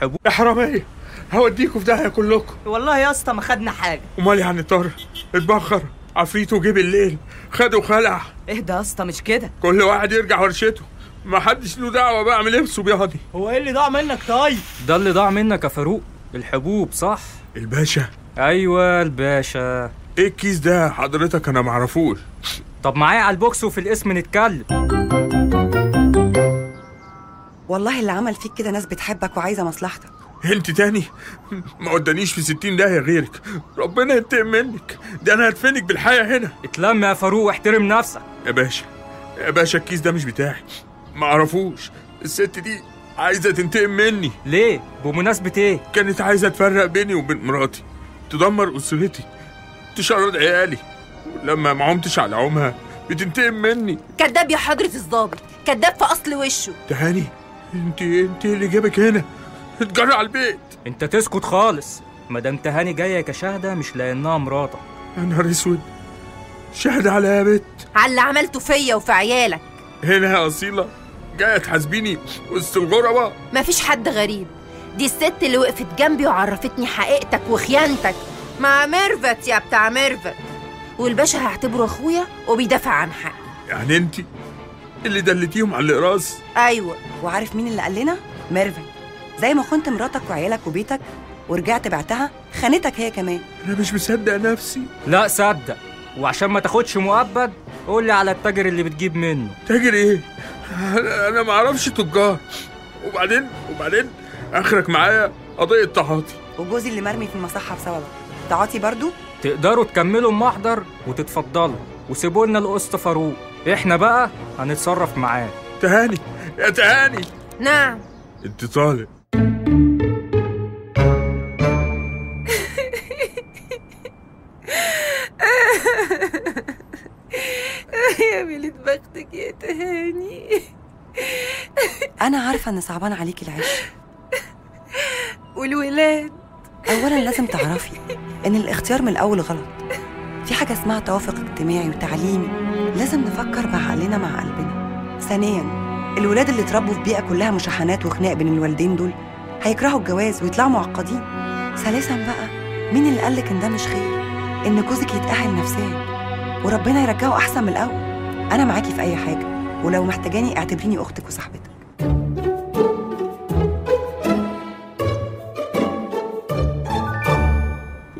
حبوب يا حرامية هوديكوا في داهية كلكم. والله يا اسطى ما خدنا حاجة. أمال يعني طار اتبخر عفريته جه بالليل خده خلع. اهدى يا اسطى مش كده؟ كل واحد يرجع ورشته. ما حدش له دعوة بقى من لبسه بياضي. هو إيه اللي ضاع منك طيب؟ ده اللي ضاع منك يا فاروق الحبوب صح؟ الباشا. أيوه الباشا. إيه الكيس ده؟ حضرتك أنا معرفوش. طب معايا على البوكس وفي الاسم نتكلم. والله اللي عمل فيك كده ناس بتحبك وعايزة مصلحتك. انت تاني؟ ما قدانيش في ستين داهية غيرك. ربنا ينتقم منك. ده أنا هدفنك بالحياة هنا. اتلم يا فاروق واحترم نفسك. يا باشا يا باشا الكيس ده مش بتاعي. ما اعرفوش. الست دي عايزة تنتقم مني. ليه؟ بمناسبة إيه؟ كانت عايزة تفرق بيني وبين مراتي تدمر أسرتي تشرد عيالي. لما ما عمتش على عمها بتنتقم مني. كذاب يا حضرة الضابط. كذاب في أصل وشه. تهاني. انت انت اللي جابك هنا. اتجرى على البيت. انت تسكت خالص. مدام تهاني جاية كشهدة مش لأنها مراتك. يا نهار أسود. شهد على يا بت. على اللي عملته فيا وفي عيالك. هنا يا أصيلة. جاية تحاسبيني وسط الغرباء مفيش حد غريب. دي الست اللي وقفت جنبي وعرفتني حقيقتك وخيانتك. مع ميرفت يا بتاع ميرفت. والباشا هعتبره أخويا وبيدافع عن حقي. يعني انت اللي دلتيهم على الأقراص؟ أيوه وعارف مين اللي قال لنا؟ ميرفت زي ما خنت مراتك وعيالك وبيتك ورجعت بعتها خانتك هي كمان. أنا مش مصدق نفسي. لا صدق. وعشان ما تاخدش مؤبد قول لي على التاجر اللي بتجيب منه. تاجر إيه؟ أنا أنا ما أعرفش تجار. وبعدين؟ وبعدين؟ آخرك معايا قضية تعاطي. وجوزي اللي مرمي في المصحة بسببك. تعاطي برضو؟ تقدروا تكملوا المحضر وتتفضلوا. وسيبوا لنا القسط فاروق. إحنا بقى هنتصرف معاه. تهاني يا تهاني. نعم. انت طالق. يا ميلة بختك يا تهاني. أنا عارفة ان صعبان عليكي العيش. والولاد. اولا لازم تعرفي إن الاختيار من الأول غلط. في حاجة اسمها توافق اجتماعي وتعليمي. لازم نفكر بعقلنا مع قلبنا. ثانيا الولاد اللي اتربوا في بيئة كلها مشاحنات وخناق بين الوالدين دول هيكرهوا الجواز ويطلعوا معقدين. ثالثا بقى مين اللي قالك إن ده مش خير؟ إن جوزك يتأهل نفسيا. وربنا يرجعه أحسن من الأول. أنا معاكي في أي حاجة. ولو محتاجاني اعتبريني أختك وصاحبتك.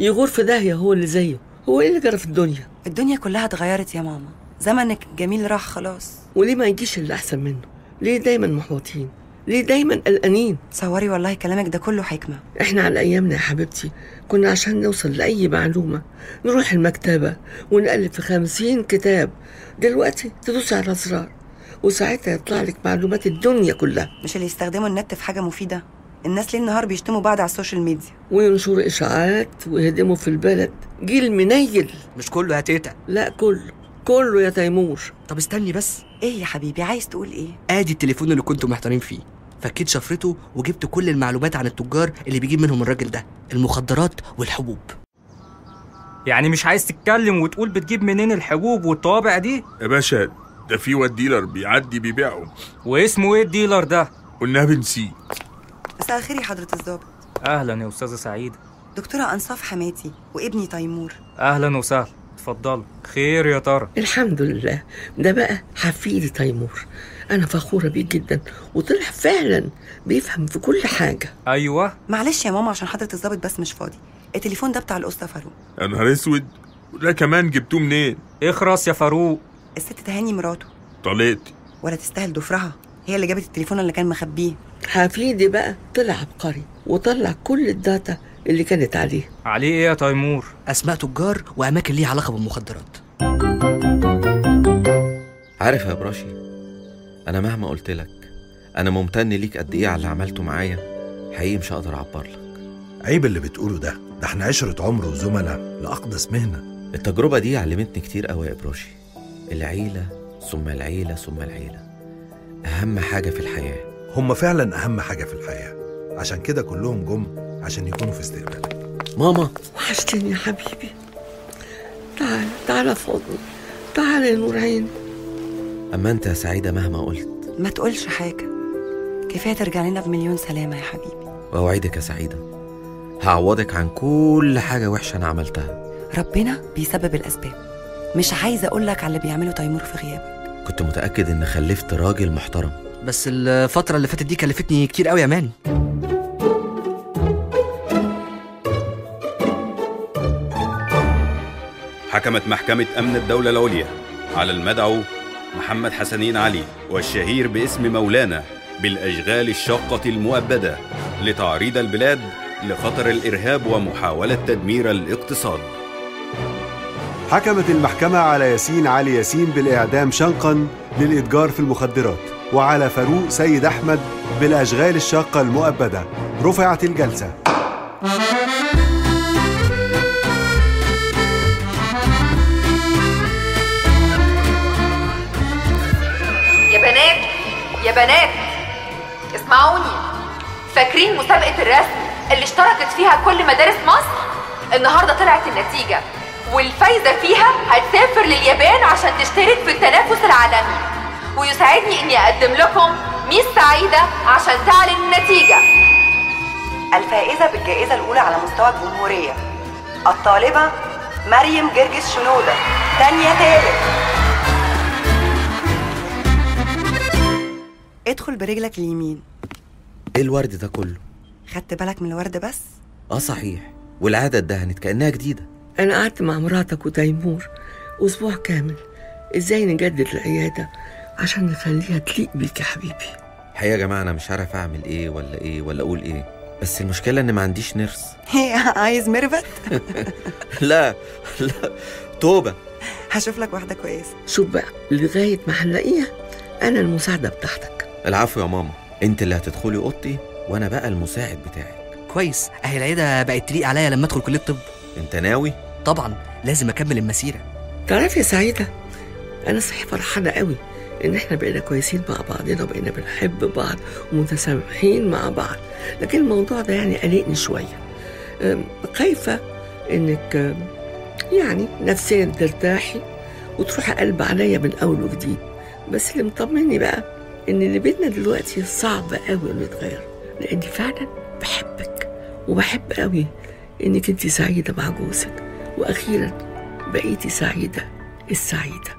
يغور في داهية هو اللي زيه. هو إيه اللي جرى في الدنيا؟ الدنيا كلها اتغيرت يا ماما. زمنك الجميل راح خلاص. وليه ما يجيش اللي أحسن منه؟ ليه دايما محبطين؟ ليه دايما قلقانين؟ تصوري والله كلامك ده كله حكمة. إحنا على أيامنا يا حبيبتي كنا عشان نوصل لأي معلومة نروح المكتبة ونقلب في خمسين كتاب. دلوقتي تدوسي على الازرار وساعتها يطلع لك معلومات الدنيا كلها. مش اللي يستخدموا النت في حاجة مفيدة؟ الناس ليل نهار بيشتموا بعض على السوشيال ميديا. وينشروا إشاعات ويهدموا في البلد. جيل منيل. مش كله يا تيتا. لا كله. كله يا تيمور. طب استني بس. إيه يا حبيبي عايز تقول إيه؟ ادي التليفون اللي كنتوا محتارين فيه. فكيت شفرته وجبت كل المعلومات عن التجار اللي بيجيب منهم الراجل ده. المخدرات والحبوب. يعني مش عايز تتكلم وتقول بتجيب منين الحبوب والطوابع دي؟ يا باشا ده في واد dealer بيعدي بيبيعهم واسمه إيه ال dealer ده؟ والنبي نسيت مساء الخير يا حضرة الضابط. أهلا يا أستاذة سعيدة. دكتورة إنصاف حماتي وابني تيمور. أهلا وسهلا. اتفضلوا خير يا ترى. الحمد لله. ده بقى حفيدي تيمور. أنا فخورة بيه جدا وطلع فعلا بيفهم في كل حاجة. أيوه. معلش يا ماما عشان حضره الضابط بس مش فاضي. التليفون ده بتاع الاسطى فاروق. يا نهار أسود. وده كمان جبتوه منين؟ اخرس يا فاروق. الست تهاني مراته. طلقتي ولا تستاهل ضفرها. هي اللي جابت التليفون اللي كان مخبيه. حفيدي بقى طلع عبقري وطلع كل الداتا اللي كانت عليه. عليه إيه يا تيمور؟ أسماء تجار وأماكن ليها علاقة بالمخدرات. عارف يا براشي أنا مهما قلت لك أنا ممتن ليك قد إيه على اللي عملته معايا. حقيقي مش هقدر أعبر لك. عيب اللي بتقوله ده. ده إحنا عشرة عمر وزملاء لأقدس مهنة. التجربة دي علمتني كتير قوي يا براشي. العيلة ثم العيلة ثم العيلة. أهم حاجة في الحياة. هم فعلا أهم حاجة في الحياة. عشان كده كلهم جم عشان يكونوا في استقبالك ماما. وحشتني يا حبيبي. تعال تعال فاضل. تعال يا نور عيني أما أنت يا سعيدة مهما قلت. ما تقولش حاجة. كفاية ترجع لنا بمليون سلامة يا حبيبي. وأوعدك يا سعيدة هعوضك عن كل حاجة وحشة أنا عملتها. ربنا بيسبب الأسباب. مش عايزة أقول لك على اللي بيعمله تيمور في غيابك. كنت متأكد ان خلفت راجل محترم. بس الفترة اللي فاتت دي كلفتني كتير قوي يا مان حكمت محكمة أمن الدولة العليا على المدعو محمد حسنين علي والشهير باسم مولانا بالأشغال الشاقة المؤبدة لتعريض البلاد لخطر الإرهاب ومحاولة تدمير الاقتصاد. حكمت المحكمة على ياسين علي ياسين بالإعدام شنقا للإتجار في المخدرات وعلى فاروق سيد أحمد بالأشغال الشاقة المؤبدة. رفعت الجلسة. بنات اسمعوني. فاكرين مسابقة الرسم اللي اشتركت فيها كل مدارس مصر؟ النهارده طلعت النتيجة والفايزة فيها هتسافر لليابان عشان تشترك في التنافس العالمي. ويسعدني إني أقدم لكم ميس سعيدة عشان تعلن النتيجة. الفائزة بالجائزة الأولى على مستوى الجمهورية الطالبة مريم جرجس شنودة. تانية تالت. ادخل برجلك اليمين. إيه الورد ده كله؟ خدت بالك من الورد بس؟ آه صحيح. والعادة اتدهنت كأنها جديدة. أنا قعدت مع مراتك وتيمور أسبوع كامل. إزاي نجدد العيادة عشان نخليها تليق بيك يا حبيبي؟ الحقيقة يا جماعة أنا مش عارف أعمل إيه ولا إيه ولا أقول إيه. بس المشكلة إن ما عنديش نرس عايز ميرفت؟ لا لا توبة. هشوف لك واحدة كويسة. شوف بقى لغاية ما هنلاقيها أنا المساعدة بتاعتك. العفو يا ماما. انت اللي هتدخلي اوضتي وأنا بقى المساعد بتاعك. كويس. اهي العيادة بقت تليق عليا لما أدخل كلية طب انت ناوي؟ طبعا. لازم أكمل المسيرة. تعرف يا سعيدة أنا صحيح فرحانة قوي إن إحنا بقينا كويسين مع بعضنا وبقينا بنحب بعض ومتسامحين مع بعض. لكن الموضوع ده يعني قلقني خايفة إنك أم، يعني نفسيا ترتاحي وتروحي قلب عليا من أول وجديد. بس اللي مطمني بقى إن اللي بينا دلوقتي صعب قوي إنه يتغير. لأني فعلا بحبك وبحب قوي إنك أنت سعيدة مع جوزك. وأخيرا بقيتي سعيدة السعيدة.